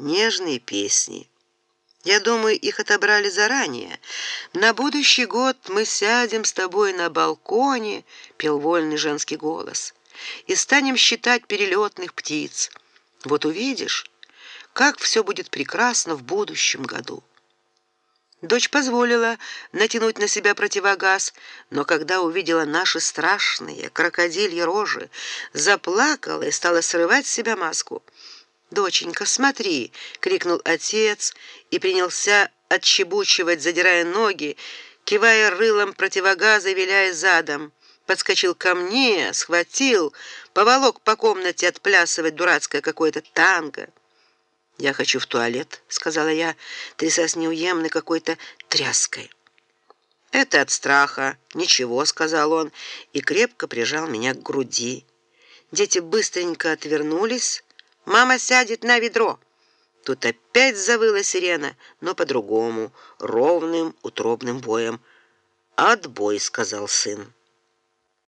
нежные песни. Я думаю, их отобрали заранее. На будущий год мы сядем с тобой на балконе, пел вольный женский голос, и станем считать перелетных птиц. Вот увидишь, как все будет прекрасно в будущем году. Дочь позволила натянуть на себя противогаз, но когда увидела наши страшные крокодильи рожи, заплакала и стала срывать с себя маску. "Доченька, смотри", крикнул отец и принялся отчебучивать, задирая ноги, кивая рылом противогаза виляя задом. Подскочил ко мне, схватил, поволок по комнате отплясывать дурацкое какое-то танго. Я хочу в туалет, сказала я, трясясь неуемной какой-то тряской. Это от страха. Ничего, сказал он и крепко прижал меня к груди. Дети быстренько отвернулись. Мама сядет на ведро. Тут опять завыла сирена, но по-другому, ровным утробным боем. "Отбой", сказал сын.